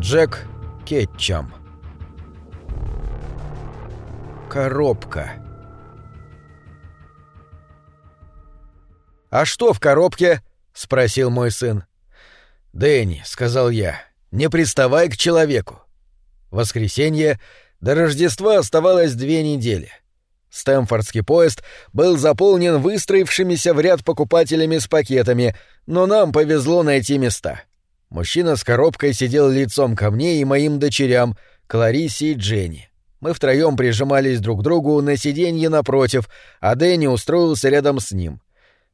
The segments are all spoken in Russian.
Джек Кетчам. Коробка. «А что в коробке?» — спросил мой сын. «Дэнни», — сказал я, — «не приставай к человеку». Воскресенье, до Рождества оставалось две недели. Стэмфордский поезд был заполнен выстроившимися в ряд покупателями с пакетами, но нам повезло найти места. Мужчина с коробкой сидел лицом ко мне и моим дочерям, Кларисе и Дженни. Мы втроем прижимались друг к другу на сиденье напротив, а Дэнни устроился рядом с ним.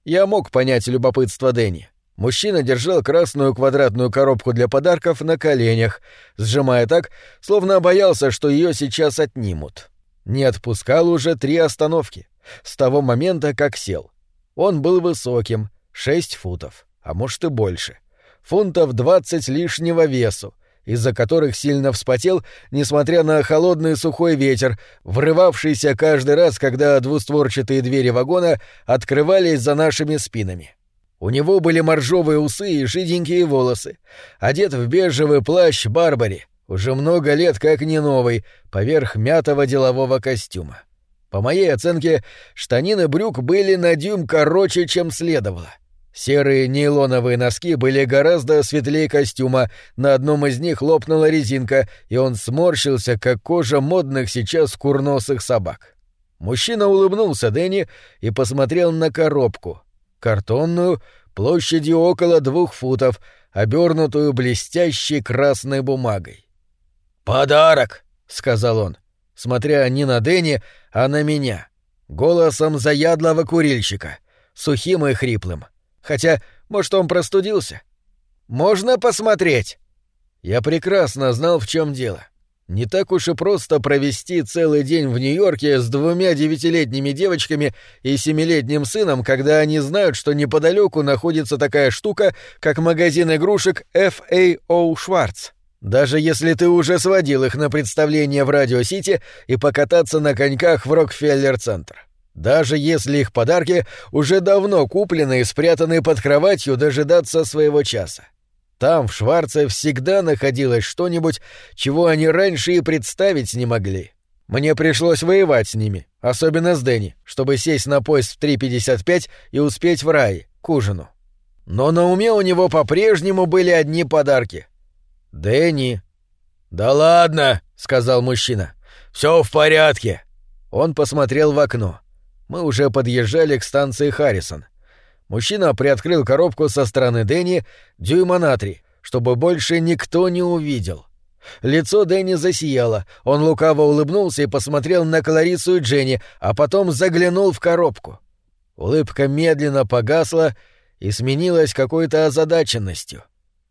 Я мог понять любопытство Дэнни. Мужчина держал красную квадратную коробку для подарков на коленях, сжимая так, словно боялся, что ее сейчас отнимут. Не отпускал уже три остановки, с того момента, как сел. Он был высоким, шесть футов, а может и больше. Фунтов двадцать лишнего весу, из-за которых сильно вспотел, несмотря на холодный сухой ветер, врывавшийся каждый раз, когда двустворчатые двери вагона открывались за нашими спинами. У него были моржовые усы и жиденькие волосы, одет в бежевый плащ Барбари, уже много лет как не новый, поверх мятого делового костюма. По моей оценке, штанины брюк были на дюйм короче, чем следовало. Серые нейлоновые носки были гораздо светлее костюма, на одном из них лопнула резинка, и он сморщился, как кожа модных сейчас курносых собак. Мужчина улыбнулся Дэнни и посмотрел на коробку — картонную, площадью около двух футов, обернутую блестящей красной бумагой. «Подарок!» — сказал он, смотря не на Дэнни, а на меня, голосом заядлого курильщика, сухим и хриплым. Хотя, может, он простудился. «Можно посмотреть?» Я прекрасно знал, в чем дело. Не так уж и просто провести целый день в Нью-Йорке с двумя девятилетними девочками и семилетним сыном, когда они знают, что неподалеку находится такая штука, как магазин игрушек F.A.O. Schwartz. Даже если ты уже сводил их на представление в Радио-Сити и покататься на коньках в Рокфеллер-центр. Даже если их подарки уже давно куплены и спрятаны под кроватью дожидаться своего часа. Там, в Шварце, всегда находилось что-нибудь, чего они раньше и представить не могли. Мне пришлось воевать с ними, особенно с Дэнни, чтобы сесть на поезд в 3.55 и успеть в рай, к ужину. Но на уме у него по-прежнему были одни подарки. «Дэнни». «Да ладно», — сказал мужчина. «Все в порядке». Он посмотрел в окно. Мы уже подъезжали к станции Харрисон. Мужчина приоткрыл коробку со стороны Дэнни дюйма на три, чтобы больше никто не увидел. Лицо Дэнни засияло, он лукаво улыбнулся и посмотрел на Кларису и Дженни, а потом заглянул в коробку. Улыбка медленно погасла и сменилась какой-то озадаченностью.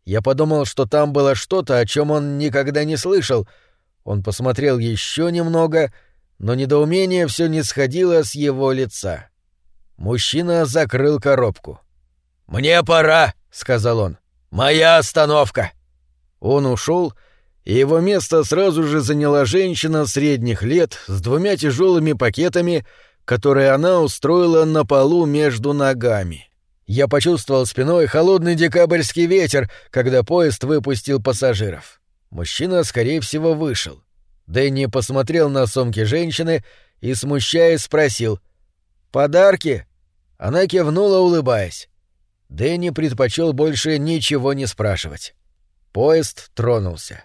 Я подумал, что там было что-то, о чем он никогда не слышал. Он посмотрел еще немного, но недоумение все не сходило с его лица. Мужчина закрыл коробку. «Мне пора», — сказал он. «Моя остановка». Он ушел, и его место сразу же заняла женщина средних лет с двумя тяжелыми пакетами, которые она устроила на полу между ногами. Я почувствовал спиной холодный декабрьский ветер, когда поезд выпустил пассажиров. Мужчина, скорее всего, вышел. Дэнни посмотрел на сумки женщины и, смущаясь, спросил — «Подарки?» Она кивнула, улыбаясь. Дэнни предпочел больше ничего не спрашивать. Поезд тронулся.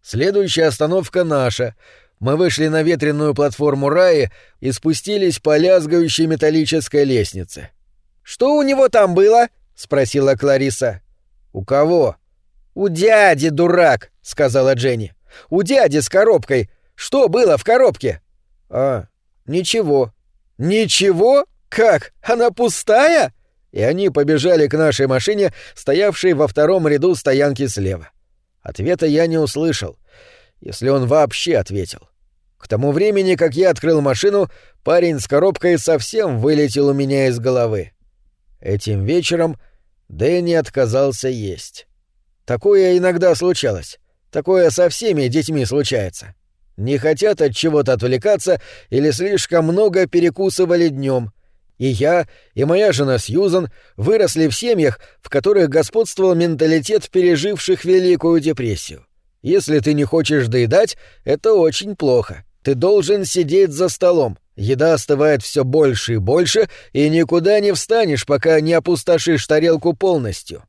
Следующая остановка наша. Мы вышли на ветреную платформу Раи и спустились по лязгающей металлической лестнице. «Что у него там было?» — спросила Клариса. «У кого?» «У дяди, дурак!» — сказала Дженни. «У дяди с коробкой. Что было в коробке?» «А, ничего», «Ничего? Как? Она пустая?» И они побежали к нашей машине, стоявшей во втором ряду стоянки слева. Ответа я не услышал, если он вообще ответил. К тому времени, как я открыл машину, парень с коробкой совсем вылетел у меня из головы. Этим вечером Дэнни отказался есть. Такое иногда случалось. Такое со всеми детьми случается не хотят от чего-то отвлекаться или слишком много перекусывали днем. И я, и моя жена Сьюзан выросли в семьях, в которых господствовал менталитет переживших Великую депрессию. Если ты не хочешь доедать, это очень плохо. Ты должен сидеть за столом. Еда остывает все больше и больше, и никуда не встанешь, пока не опустошишь тарелку полностью.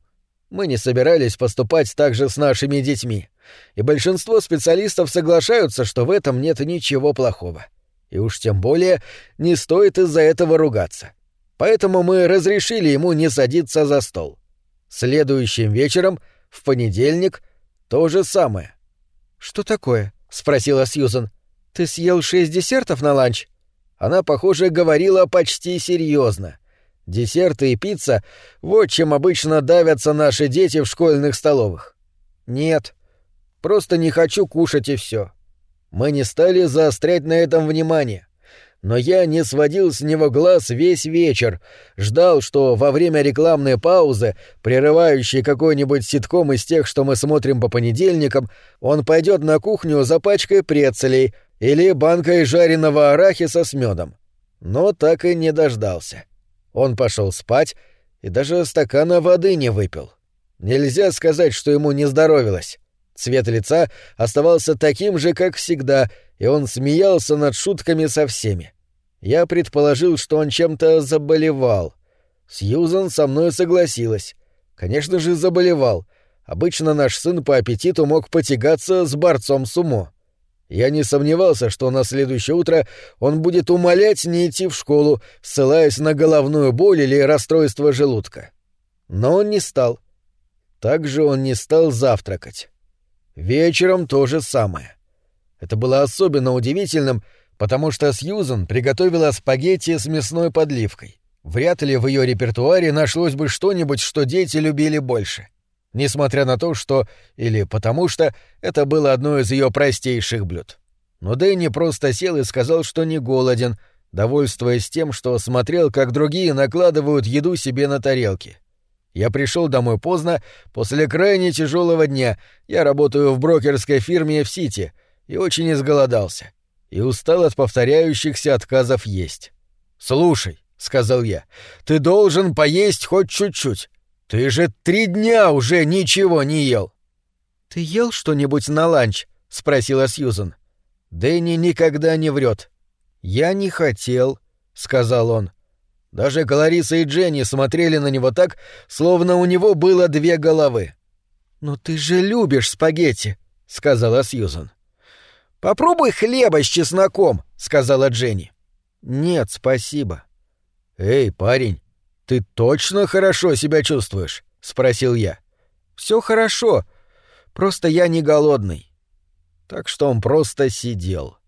Мы не собирались поступать так же с нашими детьми. И большинство специалистов соглашаются, что в этом нет ничего плохого. И уж тем более не стоит из-за этого ругаться. Поэтому мы разрешили ему не садиться за стол. Следующим вечером, в понедельник, то же самое. «Что такое?» — спросила Сьюзен. «Ты съел шесть десертов на ланч?» Она, похоже, говорила почти серьезно. Десерты и пицца — вот чем обычно давятся наши дети в школьных столовых. Нет, просто не хочу кушать и все. Мы не стали заострять на этом внимание. Но я не сводил с него глаз весь вечер, ждал, что во время рекламной паузы, прерывающей какой-нибудь ситком из тех, что мы смотрим по понедельникам, он пойдет на кухню за пачкой прецелей или банкой жареного арахиса с медом. Но так и не дождался. Он пошел спать и даже стакана воды не выпил. Нельзя сказать, что ему не здоровилось. Цвет лица оставался таким же, как всегда, и он смеялся над шутками со всеми. Я предположил, что он чем-то заболевал. Сьюзан со мной согласилась. Конечно же, заболевал. Обычно наш сын по аппетиту мог потягаться с борцом сумо. Я не сомневался, что на следующее утро он будет умолять не идти в школу, ссылаясь на головную боль или расстройство желудка. Но он не стал. Также он не стал завтракать. Вечером то же самое. Это было особенно удивительным, потому что Сьюзан приготовила спагетти с мясной подливкой. Вряд ли в ее репертуаре нашлось бы что-нибудь, что дети любили больше несмотря на то, что, или потому что, это было одно из ее простейших блюд. Но Дэнни просто сел и сказал, что не голоден, довольствуясь тем, что смотрел, как другие накладывают еду себе на тарелки. Я пришел домой поздно, после крайне тяжелого дня, я работаю в брокерской фирме в Сити, и очень изголодался, и устал от повторяющихся отказов есть. «Слушай», — сказал я, — «ты должен поесть хоть чуть-чуть. Ты же три дня уже ничего не ел. Ты ел что-нибудь на ланч? спросила Сьюзен. Дэнни никогда не врет. Я не хотел, сказал он. Даже Клариса и Дженни смотрели на него так, словно у него было две головы. «Но ты же любишь спагетти», — сказала Сьюзен. «Попробуй хлеба с чесноком», — сказала Дженни. «Нет, спасибо». «Эй, парень, «Ты точно хорошо себя чувствуешь?» — спросил я. Все хорошо, просто я не голодный». Так что он просто сидел.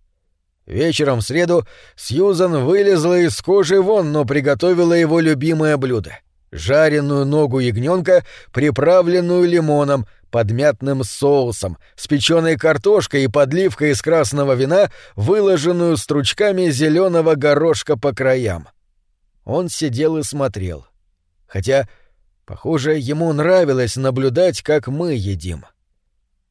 Вечером в среду Сьюзан вылезла из кожи вон, но приготовила его любимое блюдо — жареную ногу ягненка, приправленную лимоном, под мятным соусом, с печеной картошкой и подливкой из красного вина, выложенную стручками зеленого горошка по краям. Он сидел и смотрел. Хотя, похоже, ему нравилось наблюдать, как мы едим.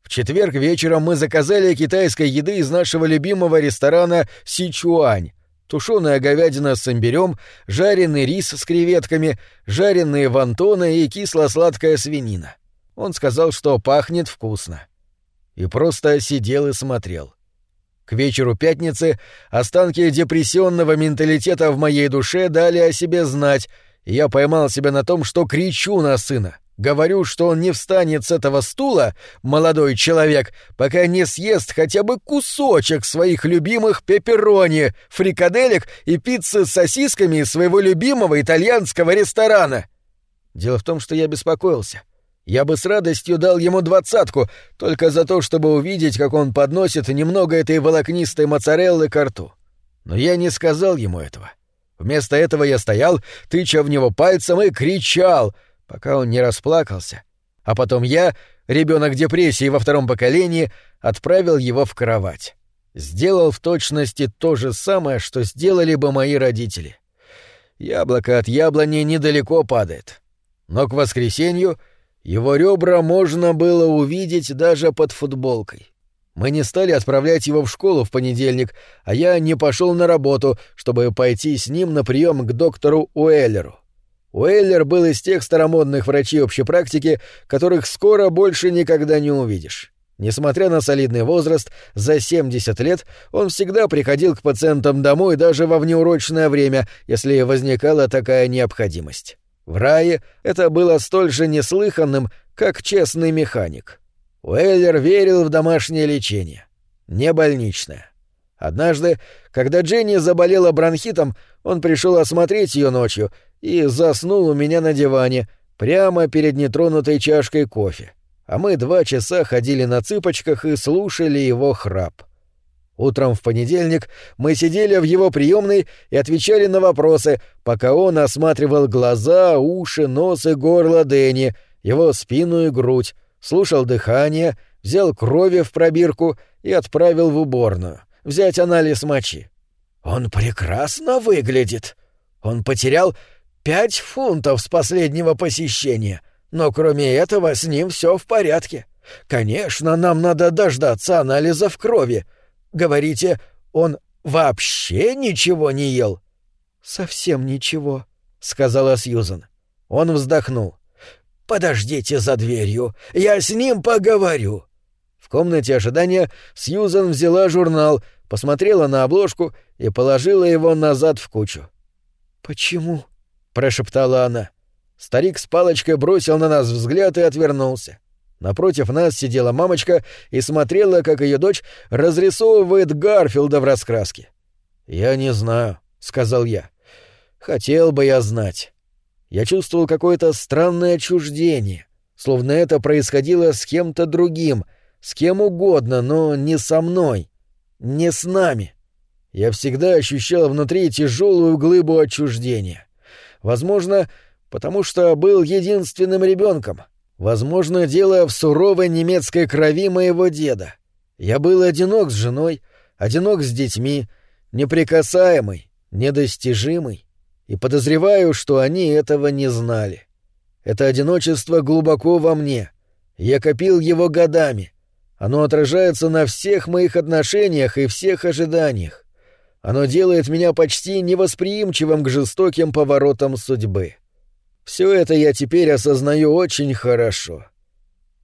В четверг вечером мы заказали китайской еды из нашего любимого ресторана «Сичуань», тушеная говядина с имбирем, жареный рис с креветками, жареные вантоны и кисло-сладкая свинина. Он сказал, что пахнет вкусно. И просто сидел и смотрел. К вечеру пятницы останки депрессионного менталитета в моей душе дали о себе знать, и я поймал себя на том, что кричу на сына. Говорю, что он не встанет с этого стула, молодой человек, пока не съест хотя бы кусочек своих любимых пепперони, фрикаделек и пиццы с сосисками из своего любимого итальянского ресторана. Дело в том, что я беспокоился — я бы с радостью дал ему двадцатку, только за то, чтобы увидеть, как он подносит немного этой волокнистой моцареллы к рту. Но я не сказал ему этого. Вместо этого я стоял, тыча в него пальцем и кричал, пока он не расплакался. А потом я, ребенок депрессии во втором поколении, отправил его в кровать. Сделал в точности то же самое, что сделали бы мои родители. Яблоко от яблони недалеко падает. Но к воскресенью — его ребра можно было увидеть даже под футболкой. Мы не стали отправлять его в школу в понедельник, а я не пошел на работу, чтобы пойти с ним на прием к доктору Уэллеру. Уэллер был из тех старомодных врачей общей практики, которых скоро больше никогда не увидишь. Несмотря на солидный возраст, за 70 лет он всегда приходил к пациентам домой даже во внеурочное время, если возникала такая необходимость. В рае это было столь же неслыханным, как честный механик. Уэллер верил в домашнее лечение. Не больничное. Однажды, когда Дженни заболела бронхитом, он пришел осмотреть ее ночью и заснул у меня на диване, прямо перед нетронутой чашкой кофе а мы два часа ходили на цыпочках и слушали его храп. Утром в понедельник мы сидели в его приемной и отвечали на вопросы, пока он осматривал глаза, уши, нос и горло Дэнни, его спину и грудь, слушал дыхание, взял крови в пробирку и отправил в уборную, взять анализ мочи. «Он прекрасно выглядит. Он потерял пять фунтов с последнего посещения», но кроме этого с ним все в порядке. Конечно, нам надо дождаться анализов крови. Говорите, он вообще ничего не ел? Совсем ничего, сказала Сьюзен. Он вздохнул. Подождите за дверью, я с ним поговорю. В комнате ожидания Сьюзен взяла журнал, посмотрела на обложку и положила его назад в кучу. Почему? Прошептала она. Старик с палочкой бросил на нас взгляд и отвернулся. Напротив нас сидела мамочка и смотрела, как ее дочь разрисовывает Гарфилда в раскраске. «Я не знаю», — сказал я. «Хотел бы я знать». Я чувствовал какое-то странное отчуждение, словно это происходило с кем-то другим, с кем угодно, но не со мной, не с нами. Я всегда ощущал внутри тяжелую глыбу отчуждения. Возможно, потому что был единственным ребенком. Возможно, дело в суровой немецкой крови моего деда. Я был одинок с женой, одинок с детьми, неприкасаемый, недостижимый, и подозреваю, что они этого не знали. Это одиночество глубоко во мне. Я копил его годами. Оно отражается на всех моих отношениях и всех ожиданиях. Оно делает меня почти невосприимчивым к жестоким поворотам судьбы. Все это я теперь осознаю очень хорошо.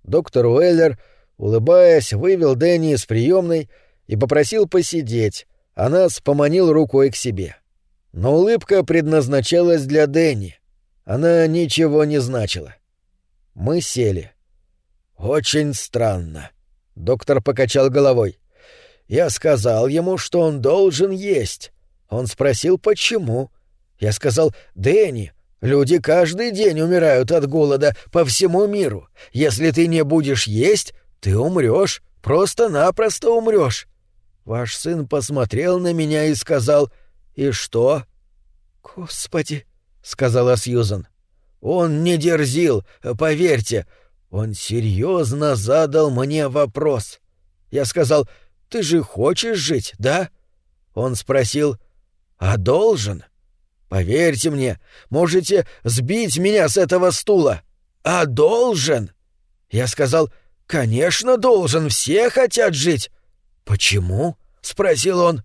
Доктор Уэллер, улыбаясь, вывел Дэнни из приемной и попросил посидеть, а нас поманил рукой к себе. Но улыбка предназначалась для Дэнни. Она ничего не значила. Мы сели. «Очень странно», — доктор покачал головой. «Я сказал ему, что он должен есть. Он спросил, почему. Я сказал, Дэнни, Люди каждый день умирают от голода по всему миру. Если ты не будешь есть, ты умрешь, просто-напросто умрешь. Ваш сын посмотрел на меня и сказал: "И что?" "Господи", сказала Сьюзан. Он не дерзил, поверьте. Он серьезно задал мне вопрос. Я сказал: "Ты же хочешь жить, да?" Он спросил: "А должен?" Поверьте мне, можете сбить меня с этого стула. А должен? Я сказал, конечно, должен, все хотят жить. Почему? спросил он.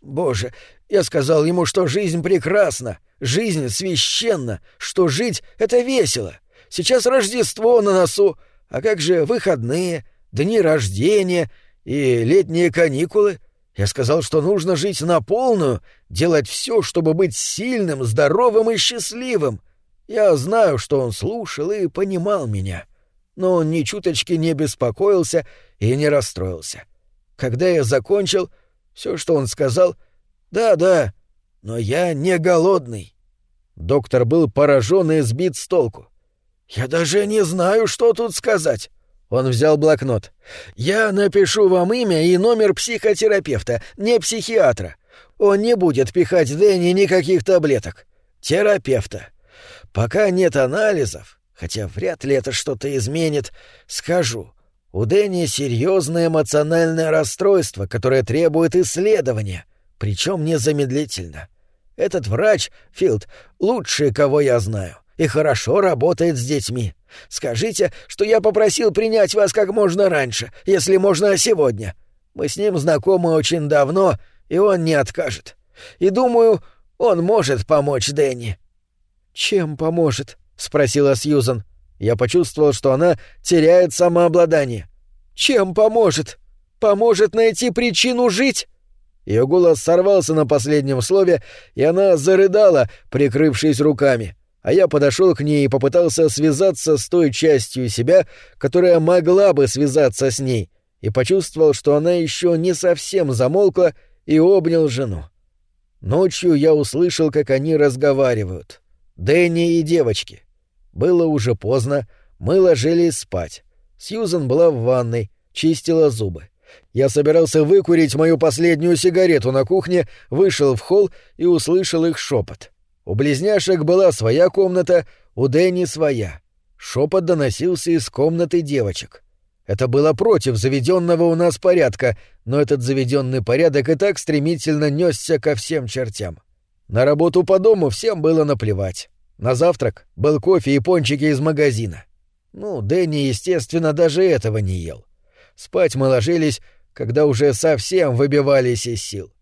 Боже, я сказал ему, что жизнь прекрасна, жизнь священна, что жить — это весело. Сейчас Рождество на носу, а как же выходные, дни рождения и летние каникулы — я сказал, что нужно жить на полную, делать все, чтобы быть сильным, здоровым и счастливым. Я знаю, что он слушал и понимал меня. Но он ни чуточки не беспокоился и не расстроился. Когда я закончил, все, что он сказал, «Да-да, но я не голодный». Доктор был поражен и сбит с толку. «Я даже не знаю, что тут сказать. Он взял блокнот. «Я напишу вам имя и номер психотерапевта, не психиатра. Он не будет пихать Дэнни никаких таблеток. Терапевта. Пока нет анализов, хотя вряд ли это что-то изменит, скажу. У Дэнни серьезное эмоциональное расстройство, которое требует исследования, причем незамедлительно. Этот врач, Филд, лучший, кого я знаю, и хорошо работает с детьми. Скажите, что я попросил принять вас как можно раньше, если можно сегодня. Мы с ним знакомы очень давно, и он не откажет. И думаю, он может помочь Дэнни». «Чем поможет?» — спросила Сьюзан. Я почувствовал, что она теряет самообладание. Чем поможет? Поможет найти причину жить?» Ее голос сорвался на последнем слове, и она зарыдала, прикрывшись руками. А я подошел к ней и попытался связаться с той частью себя, которая могла бы связаться с ней, и почувствовал, что она еще не совсем замолкла, и обнял жену. Ночью я услышал, как они разговаривают. Дэнни и девочки. Было уже поздно, мы ложились спать. Сьюзен была в ванной, чистила зубы. Я собирался выкурить мою последнюю сигарету на кухне, вышел в холл и услышал их шепот. У близняшек была своя комната, у Дэнни своя. Шепот доносился из комнаты девочек. Это было против заведенного у нас порядка, но этот заведенный порядок и так стремительно несся ко всем чертям. На работу по дому всем было наплевать. На завтрак был кофе и пончики из магазина. Ну, Дэнни, естественно, даже этого не ел. Спать мы ложились, когда уже совсем выбивались из сил.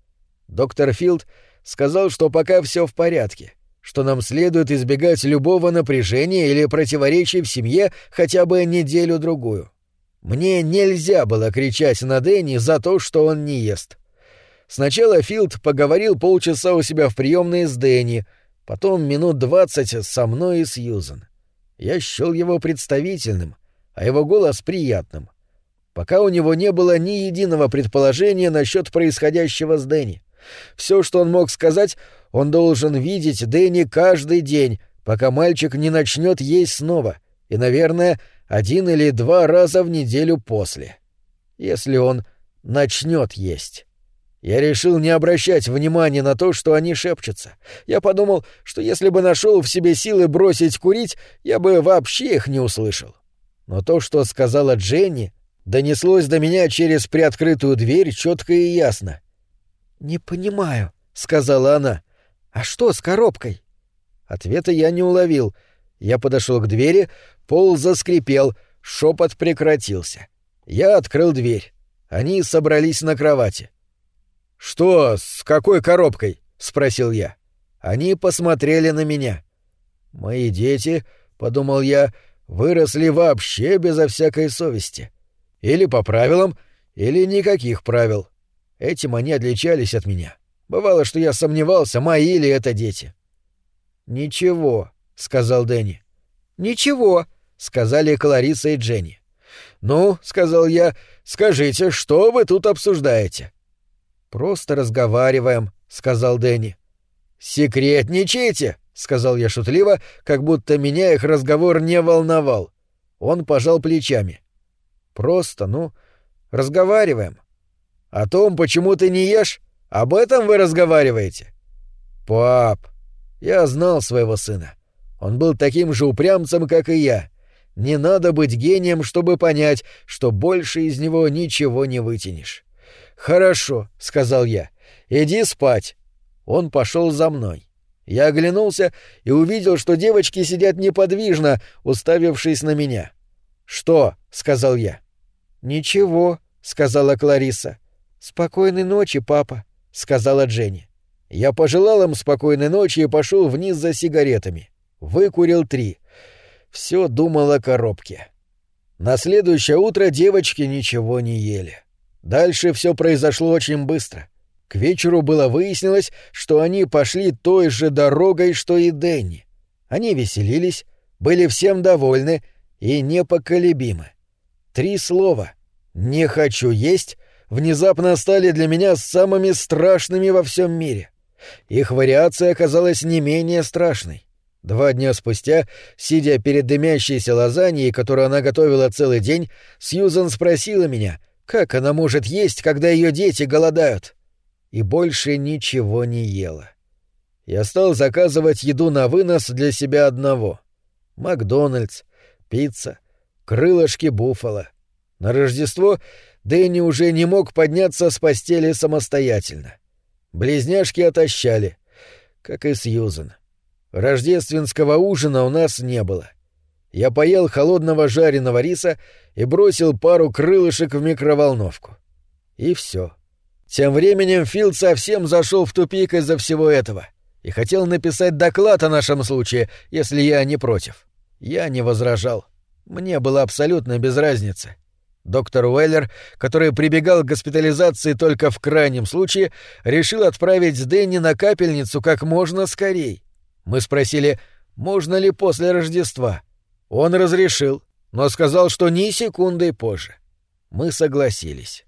Доктор Филд сказал, что пока все в порядке, что нам следует избегать любого напряжения или противоречий в семье хотя бы неделю-другую. Мне нельзя было кричать на Дэнни за то, что он не ест. Сначала Филд поговорил полчаса у себя в приемной с Дэнни, потом минут двадцать со мной и Сьюзен. Я счел его представительным, а его голос приятным — пока у него не было ни единого предположения насчет происходящего с Дэнни. Все, что он мог сказать, он должен видеть Дэнни каждый день, пока мальчик не начнет есть снова, и, наверное, один или два раза в неделю после. Если он начнет есть. Я решил не обращать внимания на то, что они шепчутся. Я подумал, что если бы нашел в себе силы бросить курить, я бы вообще их не услышал. Но то, что сказала Дженни, донеслось до меня через приоткрытую дверь четко и ясно. «Не понимаю», — сказала она. «А что с коробкой?» Ответа я не уловил. Я подошел к двери, пол заскрипел, шепот прекратился. Я открыл дверь. Они собрались на кровати. «Что, с какой коробкой?» — спросил я. Они посмотрели на меня. «Мои дети», — подумал я, — «выросли вообще безо всякой совести». Или по правилам, или никаких правил. Этим они отличались от меня. Бывало, что я сомневался, мои ли это дети. «Ничего», — сказал Дэнни. «Ничего», — сказали Клариса и Дженни. «Ну», — сказал я, — «скажите, что вы тут обсуждаете?» «Просто разговариваем», — сказал Дэнни. «Секретничайте», — сказал я шутливо, как будто меня их разговор не волновал. Он пожал плечами. Просто, ну, разговариваем. О том, почему ты не ешь, об этом вы разговариваете? Пап, я знал своего сына. Он был таким же упрямцем, как и я. Не надо быть гением, чтобы понять, что больше из него ничего не вытянешь. Хорошо, сказал я. Иди спать. Он пошел за мной. Я оглянулся и увидел, что девочки сидят неподвижно, уставившись на меня. Что? сказал я. «Ничего», — сказала Клариса. «Спокойной ночи, папа», — сказала Дженни. Я пожелал им спокойной ночи и пошел вниз за сигаретами. Выкурил три. Все думал о коробке. На следующее утро девочки ничего не ели. Дальше все произошло очень быстро. К вечеру было выяснилось, что они пошли той же дорогой, что и Дэнни. Они веселились, были всем довольны и непоколебимы. Три слова «не хочу есть» внезапно стали для меня самыми страшными во всем мире. Их вариация оказалась не менее страшной. Два дня спустя, сидя перед дымящейся лазаньей, которую она готовила целый день, Сьюзан спросила меня, как она может есть, когда ее дети голодают. И больше ничего не ела. Я стал заказывать еду на вынос для себя одного. Макдональдс, пицца — крылышки буфала. На Рождество Дэнни уже не мог подняться с постели самостоятельно. Близняшки отощали, как и Сьюзен. Рождественского ужина у нас не было. Я поел холодного жареного риса и бросил пару крылышек в микроволновку. И все. Тем временем Филд совсем зашел в тупик из-за всего этого и хотел написать доклад о нашем случае, если я не против. Я не возражал. Мне было абсолютно без разницы. Доктор Уэллер, который прибегал к госпитализации только в крайнем случае, решил отправить Дэнни на капельницу как можно скорей. Мы спросили, можно ли после Рождества. Он разрешил, но сказал, что ни секунды позже. Мы согласились.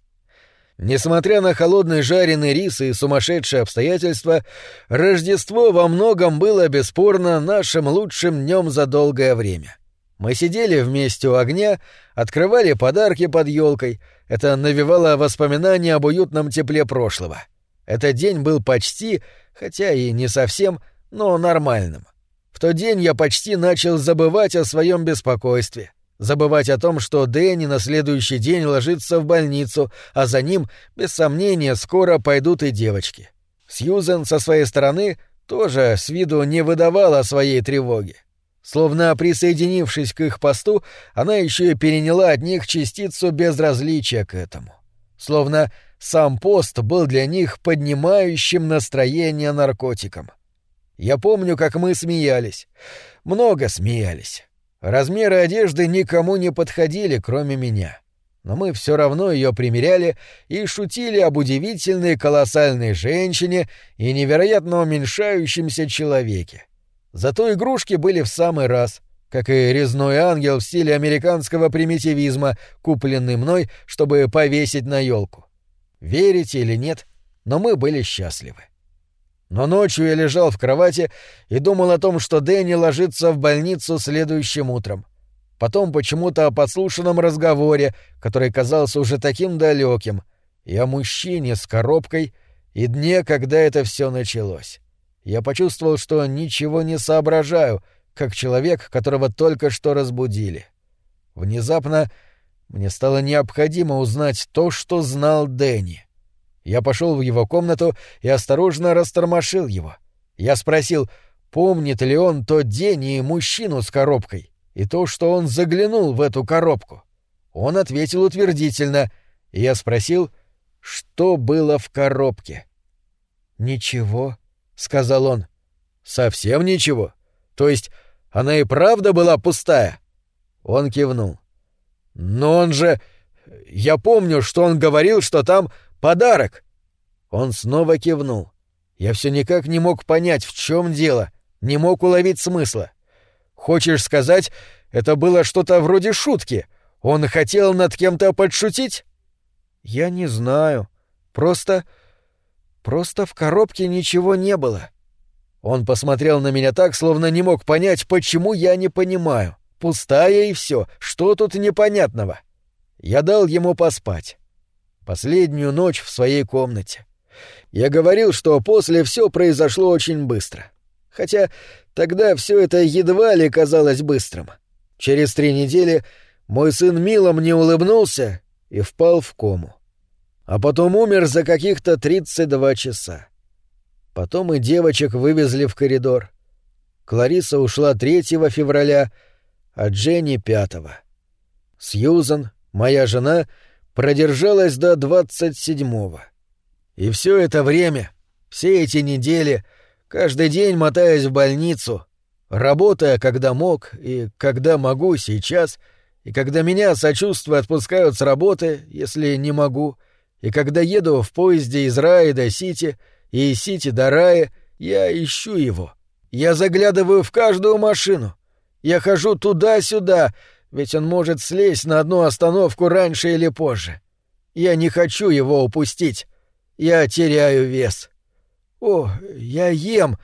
Несмотря на холодный жареный рис и сумасшедшие обстоятельства, Рождество во многом было бесспорно нашим лучшим днем за долгое время. Мы сидели вместе у огня, открывали подарки под елкой. Это навевало воспоминания об уютном тепле прошлого. Этот день был почти, хотя и не совсем, но нормальным. В тот день я почти начал забывать о своем беспокойстве забывать о том, что Дэнни на следующий день ложится в больницу, а за ним, без сомнения, скоро пойдут и девочки. Сьюзен со своей стороны тоже с виду не выдавала своей тревоги. Словно присоединившись к их посту, она еще и переняла от них частицу безразличия к этому. Словно сам пост был для них поднимающим настроение наркотиком. Я помню, как мы смеялись. Много смеялись. Размеры одежды никому не подходили, кроме меня. Но мы все равно ее примеряли и шутили об удивительной колоссальной женщине и невероятно уменьшающемся человеке. Зато игрушки были в самый раз, как и резной ангел в стиле американского примитивизма, купленный мной, чтобы повесить на елку. Верите или нет, но мы были счастливы. Но ночью я лежал в кровати и думал о том, что Дэнни ложится в больницу следующим утром. Потом почему-то о подслушанном разговоре, который казался уже таким далеким, и о мужчине с коробкой, и дне, когда это все началось. Я почувствовал, что ничего не соображаю, как человек, которого только что разбудили. Внезапно мне стало необходимо узнать то, что знал Дэнни. Я пошел в его комнату и осторожно растормошил его. Я спросил, помнит ли он тот день и мужчину с коробкой, и то, что он заглянул в эту коробку. Он ответил утвердительно, и я спросил, что было в коробке. «Ничего», — сказал он. «Совсем ничего? То есть она и правда была пустая?» Он кивнул. «Но он же... Я помню, что он говорил, что там Подарок!» Он снова кивнул. Я все никак не мог понять, в чем дело, не мог уловить смысла. «Хочешь сказать, это было что-то вроде шутки? Он хотел над кем-то подшутить?» «Я не знаю. Просто... просто в коробке ничего не было». Он посмотрел на меня так, словно не мог понять, почему я не понимаю. Пустая и все, что тут непонятного? Я дал ему поспать. Последнюю ночь в своей комнате. Я говорил, что после все произошло очень быстро. Хотя тогда все это едва ли казалось быстрым. Через три недели мой сын мило мне улыбнулся и впал в кому. А потом умер за каких-то 32 часа. Потом и девочек вывезли в коридор. Клариса ушла 3 февраля, а Дженни — 5. Сьюзан, моя жена — продержалась до двадцать седьмого. И все это время, все эти недели, каждый день мотаясь в больницу, работая, когда мог и когда могу сейчас, и когда меня, сочувствуя, отпускают с работы, если не могу, и когда еду в поезде из Рая до Сити и из Сити до Рая, я ищу его. Я заглядываю в каждую машину. Я хожу туда-сюда, ведь он может слезть на одну остановку раньше или позже. Я не хочу его упустить. Я теряю вес. О, я ем.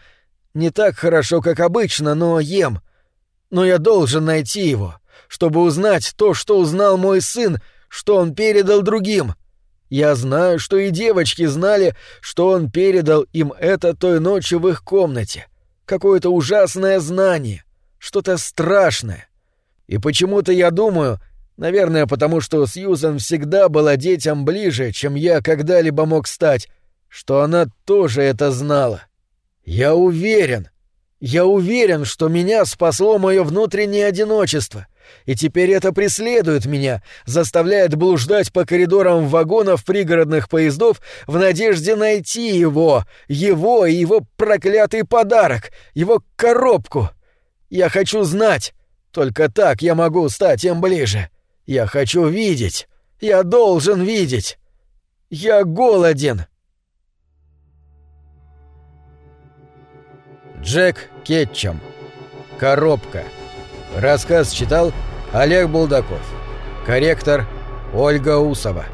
Не так хорошо, как обычно, но ем. Но я должен найти его, чтобы узнать то, что узнал мой сын, что он передал другим. Я знаю, что и девочки знали, что он передал им это той ночью в их комнате. Какое-то ужасное знание, что-то страшное. И почему-то я думаю, наверное, потому что Сьюзан всегда была детям ближе, чем я когда-либо мог стать, что она тоже это знала. Я уверен, я уверен, что меня спасло мое внутреннее одиночество, и теперь это преследует меня, заставляет блуждать по коридорам вагонов пригородных поездов в надежде найти его, его и его проклятый подарок, его коробку. Я хочу знать, только так я могу стать им ближе. Я хочу видеть. Я должен видеть! Я голоден!» Джек Кетчем. Коробка. Рассказ читал Олег Булдаков. Корректор Ольга Усова.